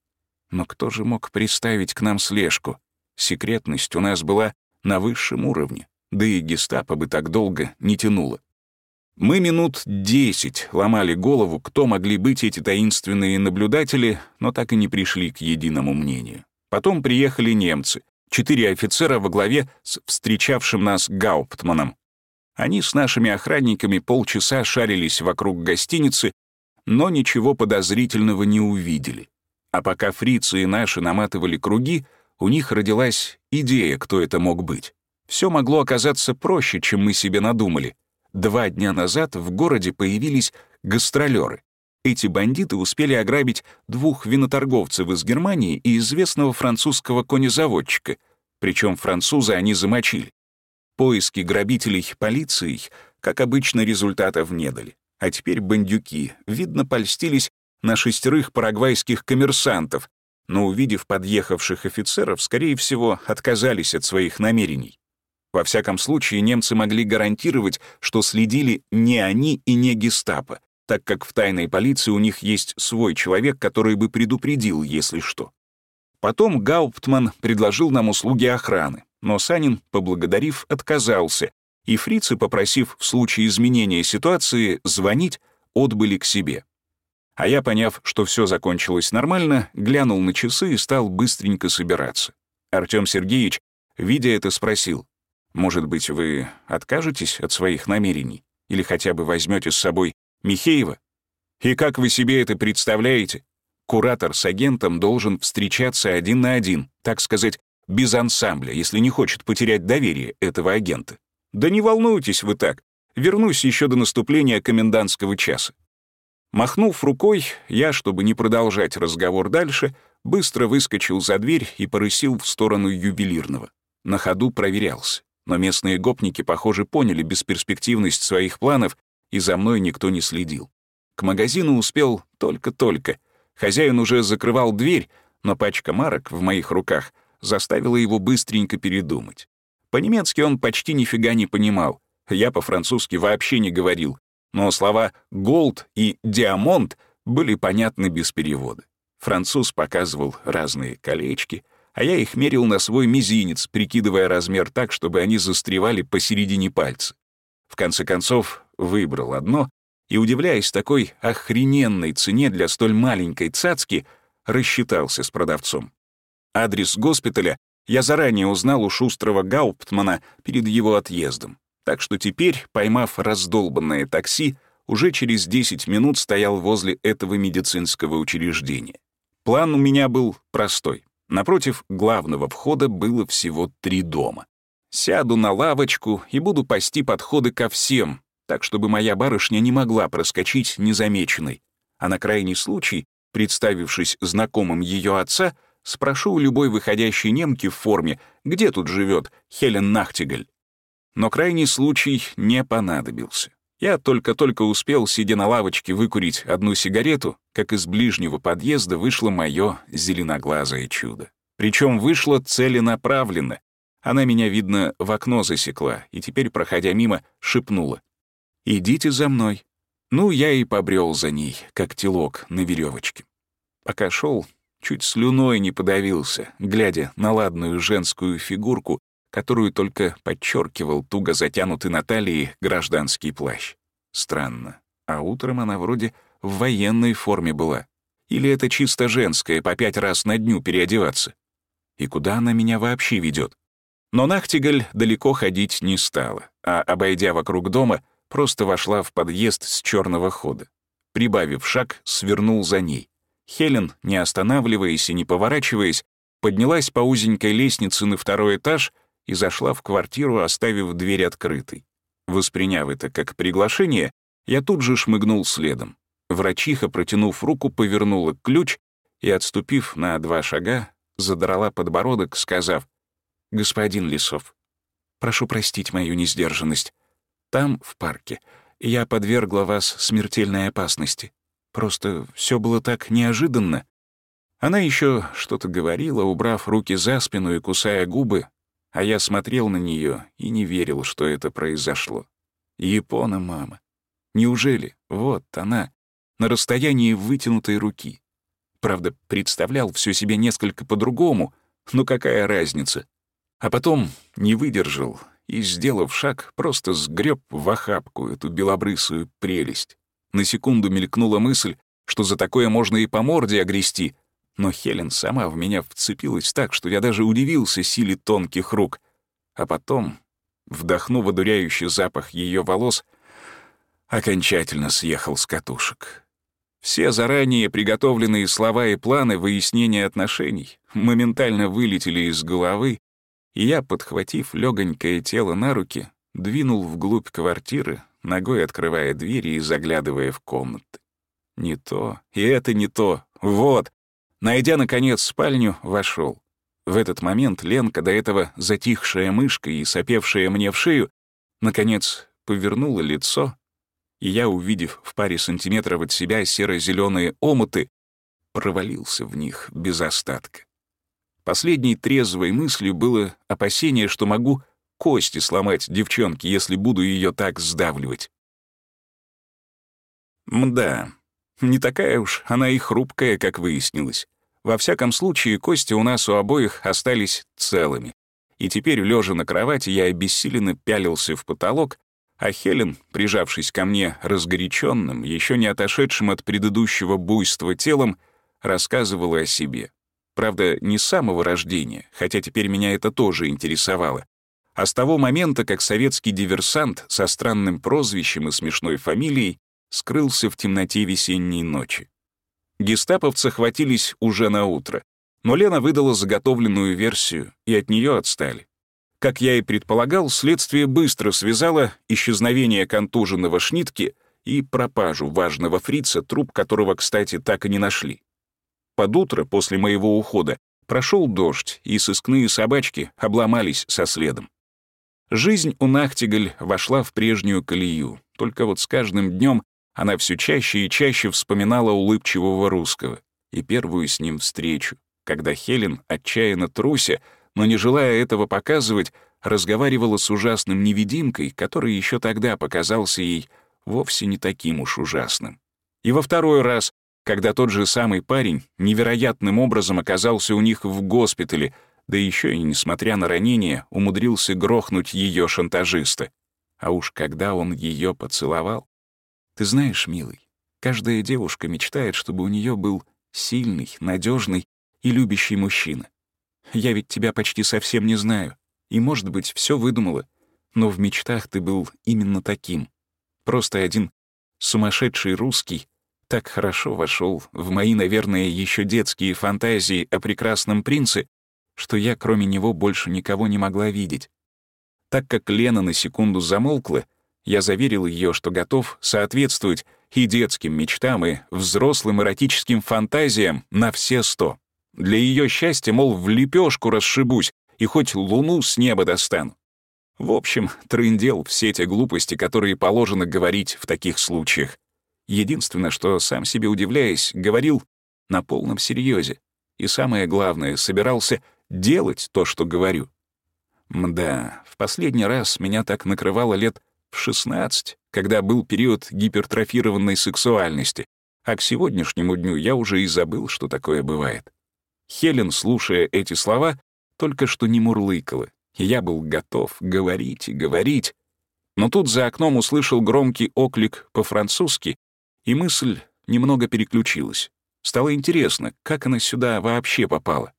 Но кто же мог приставить к нам слежку? Секретность у нас была на высшем уровне, да и гестапо бы так долго не тянуло. Мы минут десять ломали голову, кто могли быть эти таинственные наблюдатели, но так и не пришли к единому мнению. Потом приехали немцы, четыре офицера во главе с встречавшим нас Гауптманом. Они с нашими охранниками полчаса шарились вокруг гостиницы, но ничего подозрительного не увидели. А пока фрицы и наши наматывали круги, у них родилась идея, кто это мог быть. Все могло оказаться проще, чем мы себе надумали. Два дня назад в городе появились гастролеры. Эти бандиты успели ограбить двух виноторговцев из Германии и известного французского конезаводчика. Причем француза они замочили. Поиски грабителей полицией, как обычно, результатов не дали. А теперь бандюки, видно, польстились на шестерых парагвайских коммерсантов, но, увидев подъехавших офицеров, скорее всего, отказались от своих намерений. Во всяком случае, немцы могли гарантировать, что следили не они и не гестапо, так как в тайной полиции у них есть свой человек, который бы предупредил, если что. Потом Гауптман предложил нам услуги охраны, но Санин, поблагодарив, отказался, и фрицы, попросив в случае изменения ситуации звонить, отбыли к себе. А я, поняв, что все закончилось нормально, глянул на часы и стал быстренько собираться. Артём Сергеевич, видя это, спросил, «Может быть, вы откажетесь от своих намерений? Или хотя бы возьмете с собой Михеева? И как вы себе это представляете? Куратор с агентом должен встречаться один на один, так сказать, без ансамбля, если не хочет потерять доверие этого агента. Да не волнуйтесь вы так. Вернусь еще до наступления комендантского часа. Махнув рукой, я, чтобы не продолжать разговор дальше, быстро выскочил за дверь и порысил в сторону ювелирного. На ходу проверялся. Но местные гопники, похоже, поняли бесперспективность своих планов, и за мной никто не следил. К магазину успел только-только. Хозяин уже закрывал дверь, но пачка марок в моих руках — заставило его быстренько передумать. По-немецки он почти нифига не понимал, я по-французски вообще не говорил, но слова «голд» и «диамонт» были понятны без перевода. Француз показывал разные колечки, а я их мерил на свой мизинец, прикидывая размер так, чтобы они застревали посередине пальца. В конце концов, выбрал одно и, удивляясь такой охрененной цене для столь маленькой цацки, рассчитался с продавцом. Адрес госпиталя я заранее узнал у шустрого Гауптмана перед его отъездом. Так что теперь, поймав раздолбанное такси, уже через 10 минут стоял возле этого медицинского учреждения. План у меня был простой. Напротив главного входа было всего три дома. Сяду на лавочку и буду пасти подходы ко всем, так чтобы моя барышня не могла проскочить незамеченной. А на крайний случай, представившись знакомым ее отца, Спрошу у любой выходящей немки в форме, где тут живет Хелен Нахтигаль. Но крайний случай не понадобился. Я только-только успел, сидя на лавочке, выкурить одну сигарету, как из ближнего подъезда вышло мое зеленоглазое чудо. Причем вышло целенаправленно. Она меня, видно, в окно засекла и теперь, проходя мимо, шепнула. «Идите за мной». Ну, я и побрел за ней, как телок на веревочке. Пока шел, чуть слюной не подавился, глядя на ладную женскую фигурку, которую только подчеркивал туго затянутый на талии гражданский плащ. Странно. А утром она вроде в военной форме была. Или это чисто женское, по пять раз на дню переодеваться? И куда она меня вообще ведет? Но Нахтигаль далеко ходить не стала, а, обойдя вокруг дома, просто вошла в подъезд с черного хода. Прибавив шаг, свернул за ней. Хелен, не останавливаясь и не поворачиваясь, поднялась по узенькой лестнице на второй этаж — и зашла в квартиру, оставив дверь открытой. Восприняв это как приглашение, я тут же шмыгнул следом. Врачиха, протянув руку, повернула ключ и, отступив на два шага, задрала подбородок, сказав, «Господин Лисов, прошу простить мою несдержанность. Там, в парке, я подвергла вас смертельной опасности. Просто все было так неожиданно». Она еще что-то говорила, убрав руки за спину и кусая губы, а я смотрел на нее и не верил, что это произошло. Япона мама. Неужели? Вот она, на расстоянии вытянутой руки. Правда, представлял все себе несколько по-другому, но какая разница? А потом не выдержал и, сделав шаг, просто сгреб в охапку эту белобрысую прелесть. На секунду мелькнула мысль, что за такое можно и по морде огрести, но Хелен сама в меня вцепилась так, что я даже удивился силе тонких рук. А потом, вдохнув одуряющий запах ее волос, окончательно съехал с катушек. Все заранее приготовленные слова и планы выяснения отношений моментально вылетели из головы, и я, подхватив легонькое тело на руки, двинул вглубь квартиры, ногой открывая двери и заглядывая в комнаты. Не то, и это не то. Вот, Найдя, наконец, спальню, вошел. В этот момент Ленка, до этого затихшая мышка и сопевшая мне в шею, наконец повернула лицо, и я, увидев в паре сантиметров от себя серо зеленые омуты, провалился в них без остатка. Последней трезвой мыслью было опасение, что могу кости сломать девчонке, если буду ее так сдавливать. Мда, не такая уж она и хрупкая, как выяснилось. Во всяком случае, кости у нас у обоих остались целыми. И теперь, лежа на кровати, я обессиленно пялился в потолок, а Хелен, прижавшись ко мне разгоряченным, еще не отошедшим от предыдущего буйства телом, рассказывала о себе. Правда, не с самого рождения, хотя теперь меня это тоже интересовало, а с того момента, как советский диверсант со странным прозвищем и смешной фамилией скрылся в темноте весенней ночи. Гестаповцы хватились уже на утро, но Лена выдала заготовленную версию, и от нее отстали. Как я и предполагал, следствие быстро связало исчезновение контуженного Шнитки и пропажу важного фрица, труп которого, кстати, так и не нашли. Под утро, после моего ухода, прошел дождь, и сыскные собачки обломались со следом. Жизнь у Нахтигаль вошла в прежнюю колею, только вот с каждым днем она все чаще и чаще вспоминала улыбчивого русского и первую с ним встречу, когда Хелен, отчаянно труся, но не желая этого показывать, разговаривала с ужасным невидимкой, который еще тогда показался ей вовсе не таким уж ужасным. И во второй раз, когда тот же самый парень невероятным образом оказался у них в госпитале, да еще и, несмотря на ранение, умудрился грохнуть ее шантажиста. А уж когда он ее поцеловал... Ты знаешь, милый, каждая девушка мечтает, чтобы у нее был сильный, надежный и любящий мужчина. Я ведь тебя почти совсем не знаю, и, может быть, все выдумала, но в мечтах ты был именно таким. Просто один сумасшедший русский так хорошо вошел в мои, наверное, еще детские фантазии о прекрасном принце, что я, кроме него, больше никого не могла видеть. Так как Лена на секунду замолкла, я заверил ее, что готов соответствовать и детским мечтам, и взрослым эротическим фантазиям на все сто. Для ее счастья, мол, в лепешку расшибусь и хоть луну с неба достану. В общем, трындел все те глупости, которые положено говорить в таких случаях. Единственное, что сам себе удивляясь, говорил на полном серьезе. И самое главное, собирался делать то, что говорю. Мда, в последний раз меня так накрывало лет в 16, когда был период гипертрофированной сексуальности, а к сегодняшнему дню я уже и забыл, что такое бывает. Хелен, слушая эти слова, только что не мурлыкала, и я был готов говорить и говорить. Но тут за окном услышал громкий оклик по-французски, и мысль немного переключилась. Стало интересно, как она сюда вообще попала.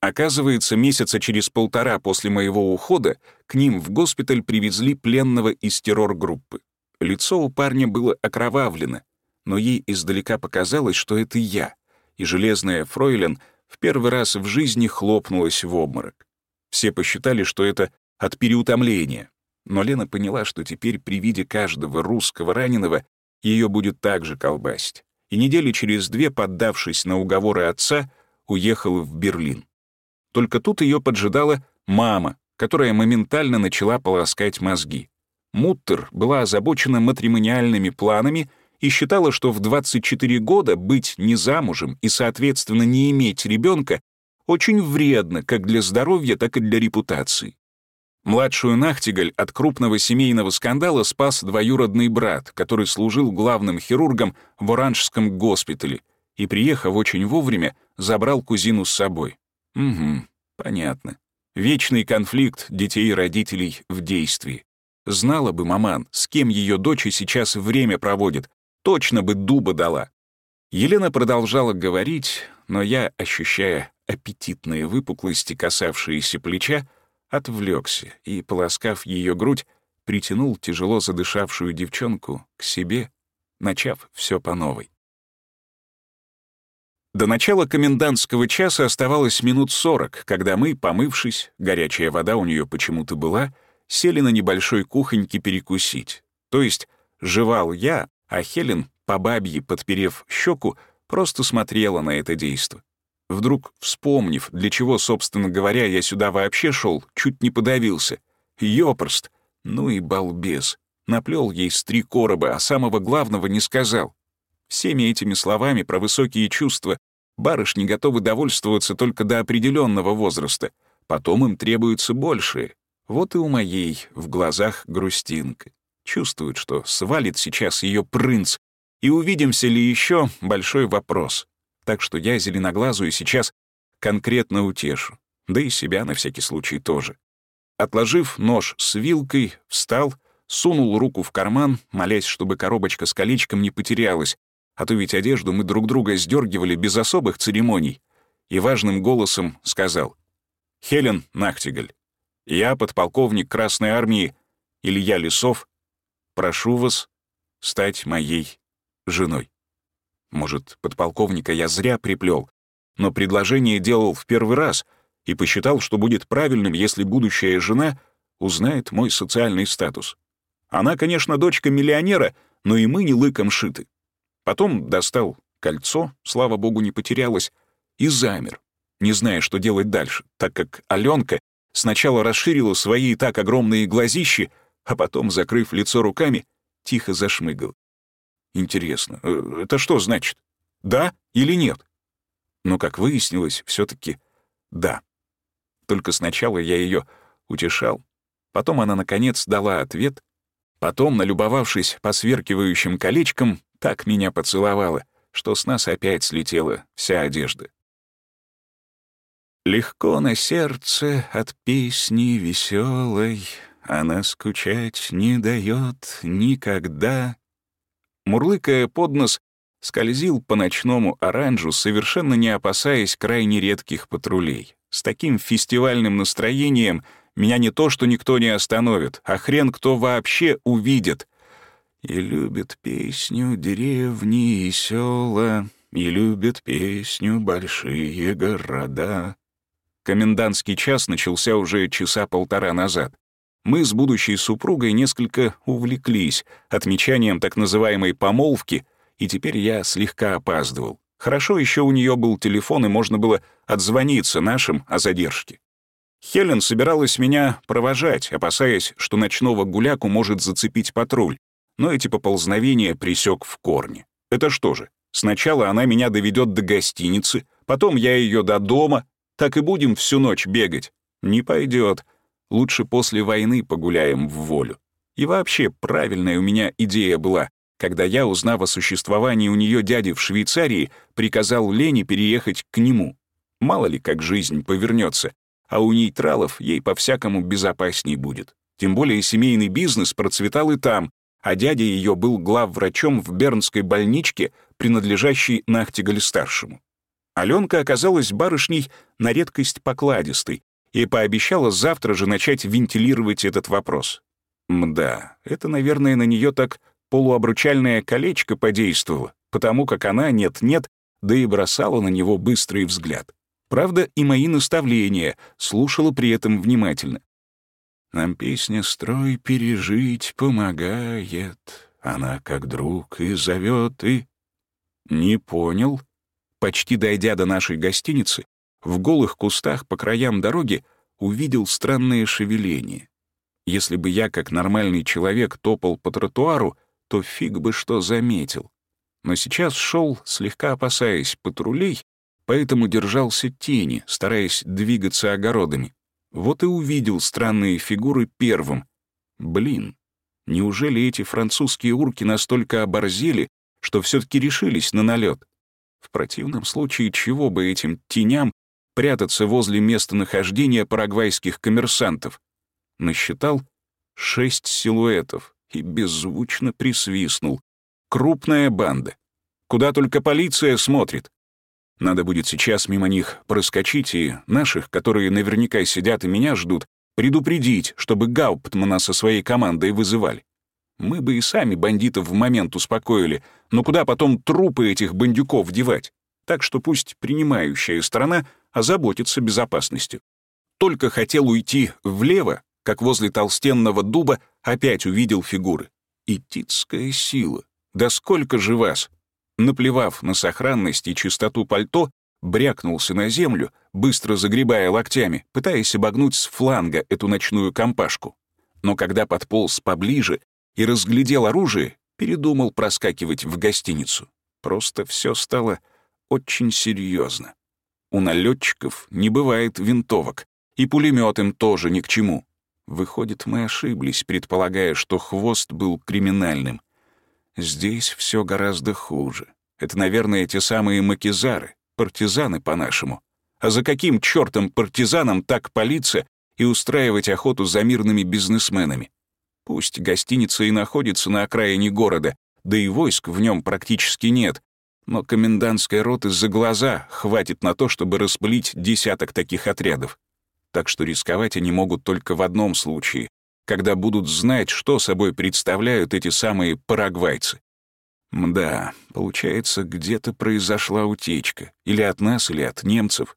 Оказывается, месяца через полтора после моего ухода к ним в госпиталь привезли пленного из террор-группы. Лицо у парня было окровавлено, но ей издалека показалось, что это я, и железная фройлен в первый раз в жизни хлопнулась в обморок. Все посчитали, что это от переутомления, но Лена поняла, что теперь при виде каждого русского раненого ее будет также колбасить, и недели через две, поддавшись на уговоры отца, уехала в Берлин. Только тут ее поджидала мама, которая моментально начала полоскать мозги. Муттер была озабочена матримониальными планами и считала, что в 24 года быть не замужем и, соответственно, не иметь ребенка очень вредно как для здоровья, так и для репутации. Младшую Нахтигаль от крупного семейного скандала спас двоюродный брат, который служил главным хирургом в Оранжском госпитале и, приехав очень вовремя, забрал кузину с собой. Угу, понятно. Вечный конфликт детей и родителей в действии. Знала бы маман, с кем ее дочь сейчас время проводит, точно бы дуба дала. Елена продолжала говорить, но я, ощущая аппетитные выпуклости, касавшиеся плеча, отвлекся и, полоскав ее грудь, притянул тяжело задышавшую девчонку к себе, начав все по новой. До начала комендантского часа оставалось минут сорок, когда мы, помывшись, горячая вода у нее почему-то была, сели на небольшой кухоньке перекусить. То есть жевал я, а Хелен, по бабье подперев щеку, просто смотрела на это действо. Вдруг, вспомнив, для чего, собственно говоря, я сюда вообще шел, чуть не подавился. Ёпрст! Ну и балбес. Наплел ей с три короба, а самого главного не сказал. Всеми этими словами про высокие чувства барышни готовы довольствоваться только до определенного возраста. Потом им требуется большее. Вот и у моей в глазах грустинка. Чувствует, что свалит сейчас ее принц. И увидимся ли еще — большой вопрос. Так что я зеленоглазую сейчас конкретно утешу. Да и себя на всякий случай тоже. Отложив нож с вилкой, встал, сунул руку в карман, молясь, чтобы коробочка с колечком не потерялась, а то ведь одежду мы друг друга сдергивали без особых церемоний, и важным голосом сказал «Хелен Нахтигаль, я подполковник Красной Армии Илья Лисов, прошу вас стать моей женой». Может, подполковника я зря приплел, но предложение делал в первый раз и посчитал, что будет правильным, если будущая жена узнает мой социальный статус. Она, конечно, дочка миллионера, но и мы не лыком шиты. Потом достал кольцо, слава богу, не потерялось, и замер, не зная, что делать дальше, так как Аленка сначала расширила свои и так огромные глазищи, а потом, закрыв лицо руками, тихо зашмыгал. Интересно, э, это что значит? Да или нет? Но, как выяснилось, все таки да. Только сначала я ее утешал, потом она, наконец, дала ответ, потом, налюбовавшись посверкивающим колечком, так меня поцеловала, что с нас опять слетела вся одежда. Легко на сердце от песни веселой, Она скучать не дает никогда. Мурлыкая под нос, скользил по ночному оранжу, совершенно не опасаясь крайне редких патрулей. С таким фестивальным настроением меня не то что никто не остановит, а хрен кто вообще увидит. И любят песню деревни и села, И любят песню большие города. Комендантский час начался уже часа полтора назад. Мы с будущей супругой несколько увлеклись отмечанием так называемой помолвки, и теперь я слегка опаздывал. Хорошо еще у нее был телефон, и можно было отзвониться нашим о задержке. Хелен собиралась меня провожать, опасаясь, что ночного гуляку может зацепить патруль, но эти поползновения присек в корне. Это что же, сначала она меня доведет до гостиницы, потом я ее до дома, так и будем всю ночь бегать? Не пойдет. Лучше после войны погуляем в волю. И вообще, правильная у меня идея была, когда я, узнав о существовании у нее дяди в Швейцарии, приказал Лене переехать к нему. Мало ли, как жизнь повернется, а у нейтралов ей по-всякому безопасней будет. Тем более семейный бизнес процветал и там, а дядя ее был главврачом в Бернской больничке, принадлежащей Нахтигаль-старшему. Аленка оказалась барышней на редкость покладистой и пообещала завтра же начать вентилировать этот вопрос. Мда, это, наверное, на нее так полуобручальное колечко подействовало, потому как она нет-нет, да и бросала на него быстрый взгляд. Правда, и мои наставления слушала при этом внимательно. Нам песня «Строй пережить» помогает, она как друг и зовет, и... Не понял. Почти дойдя до нашей гостиницы, в голых кустах по краям дороги увидел странное шевеление. Если бы я, как нормальный человек, топал по тротуару, то фиг бы что заметил. Но сейчас шел, слегка опасаясь патрулей, поэтому держался тени, стараясь двигаться огородами. Вот и увидел странные фигуры первым. Блин, неужели эти французские урки настолько оборзели, что все таки решились на налет? В противном случае чего бы этим теням прятаться возле местонахождения парагвайских коммерсантов? Насчитал шесть силуэтов и беззвучно присвистнул. Крупная банда. Куда только полиция смотрит. Надо будет сейчас мимо них проскочить и наших, которые наверняка сидят и меня ждут, предупредить, чтобы Гауптмана со своей командой вызывали. Мы бы и сами бандитов в момент успокоили, но куда потом трупы этих бандюков девать? Так что пусть принимающая сторона озаботится безопасностью. Только хотел уйти влево, как возле толстенного дуба опять увидел фигуры. Итицкая сила. Да сколько же вас? Наплевав на сохранность и чистоту пальто, брякнулся на землю, быстро загребая локтями, пытаясь обогнуть с фланга эту ночную компашку. Но когда подполз поближе и разглядел оружие, передумал проскакивать в гостиницу. Просто все стало очень серьезно. У налетчиков не бывает винтовок, и пулемет им тоже ни к чему. Выходит, мы ошиблись, предполагая, что хвост был криминальным. Здесь все гораздо хуже. Это, наверное, те самые макизары, партизаны по-нашему. А за каким чертом партизанам так палиться и устраивать охоту за мирными бизнесменами? Пусть гостиница и находится на окраине города, да и войск в нем практически нет, но комендантской роты за глаза хватит на то, чтобы распылить десяток таких отрядов. Так что рисковать они могут только в одном случае, когда будут знать, что собой представляют эти самые парагвайцы. Мда, получается, где-то произошла утечка. Или от нас, или от немцев.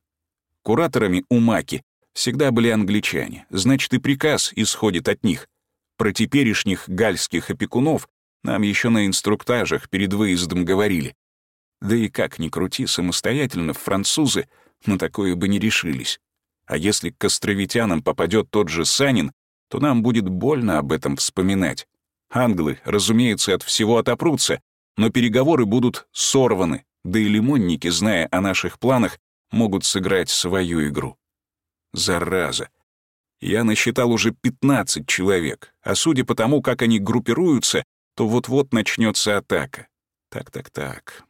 Кураторами у Маки всегда были англичане, значит, и приказ исходит от них. Про теперешних гальских опекунов нам еще на инструктажах перед выездом говорили. Да и как ни крути, самостоятельно французы на такое бы не решились. А если к островитянам попадет тот же Санин, то нам будет больно об этом вспоминать. Англы, разумеется, от всего отопрутся, но переговоры будут сорваны, да и лимонники, зная о наших планах, могут сыграть свою игру. Зараза. Я насчитал уже 15 человек, а судя по тому, как они группируются, то вот-вот начнется атака. Так-так-так.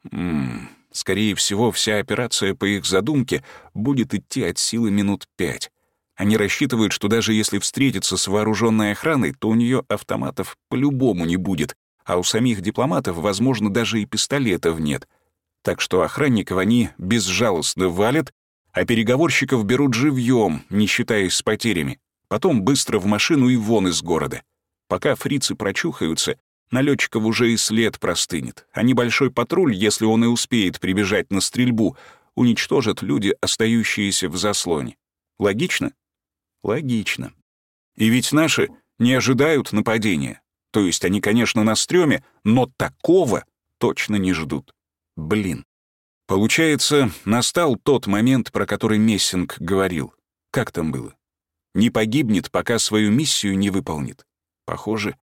Скорее всего, вся операция по их задумке будет идти от силы минут пять. Они рассчитывают, что даже если встретиться с вооруженной охраной, то у нее автоматов по-любому не будет, а у самих дипломатов, возможно, даже и пистолетов нет. Так что охранников они безжалостно валят, а переговорщиков берут живьем, не считаясь с потерями. Потом быстро в машину и вон из города. Пока фрицы прочухаются, налетчиков уже и след простынет, а небольшой патруль, если он и успеет прибежать на стрельбу, уничтожат люди, остающиеся в заслоне. Логично? Логично. И ведь наши не ожидают нападения. То есть они, конечно, на стреме, но такого точно не ждут. Блин. Получается, настал тот момент, про который Мессинг говорил. Как там было? не погибнет, пока свою миссию не выполнит. Похоже,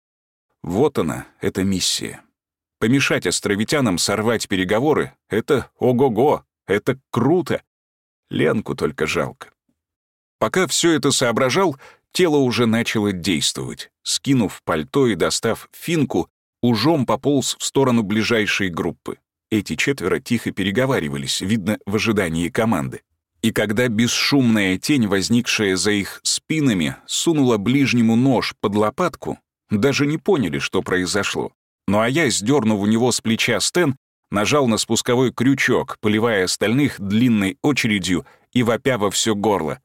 вот она, эта миссия. Помешать островитянам сорвать переговоры — это ого-го, это круто. Ленку только жалко. Пока все это соображал, тело уже начало действовать. Скинув пальто и достав финку, ужом пополз в сторону ближайшей группы. Эти четверо тихо переговаривались, видно, в ожидании команды. И когда бесшумная тень, возникшая за их спинами, сунула ближнему нож под лопатку, даже не поняли, что произошло. Ну а я, сдернув у него с плеча стен, нажал на спусковой крючок, поливая остальных длинной очередью и вопя во все горло.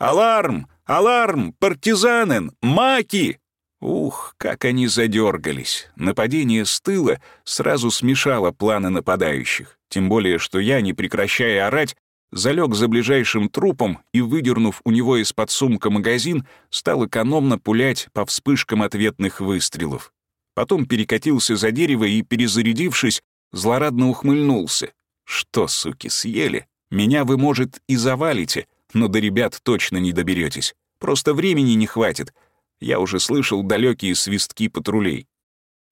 «Аларм! Аларм! Партизанен! Маки!» Ух, как они задергались. Нападение с тыла сразу смешало планы нападающих. Тем более, что я, не прекращая орать, залег за ближайшим трупом и, выдернув у него из-под сумка магазин, стал экономно пулять по вспышкам ответных выстрелов. Потом перекатился за дерево и, перезарядившись, злорадно ухмыльнулся. «Что, суки, съели? Меня вы, может, и завалите, но до ребят точно не доберетесь. Просто времени не хватит. Я уже слышал далекие свистки патрулей.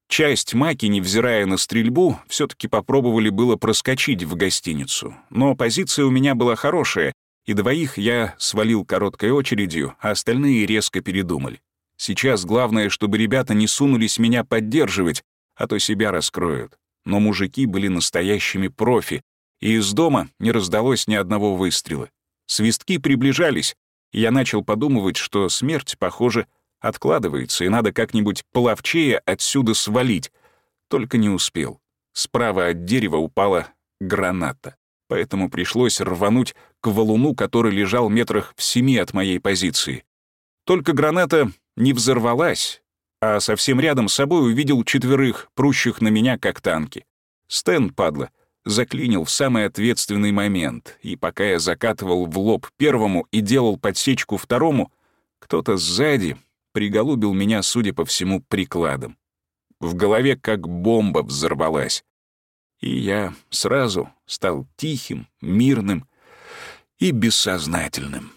Часть маки, невзирая на стрельбу, все таки попробовали было проскочить в гостиницу. Но позиция у меня была хорошая, и двоих я свалил короткой очередью, а остальные резко передумали. Сейчас главное, чтобы ребята не сунулись меня поддерживать, а то себя раскроют. Но мужики были настоящими профи, и из дома не раздалось ни одного выстрела. Свистки приближались, я начал подумывать, что смерть, похоже, Откладывается, и надо как-нибудь половчее отсюда свалить. Только не успел. Справа от дерева упала граната. Поэтому пришлось рвануть к валуну, который лежал метрах в семи от моей позиции. Только граната не взорвалась, а совсем рядом с собой увидел четверых, прущих на меня, как танки. Стэн, падла, заклинил в самый ответственный момент, и пока я закатывал в лоб первому и делал подсечку второму, кто-то сзади, приголубил меня, судя по всему, прикладом. В голове как бомба взорвалась. И я сразу стал тихим, мирным и бессознательным.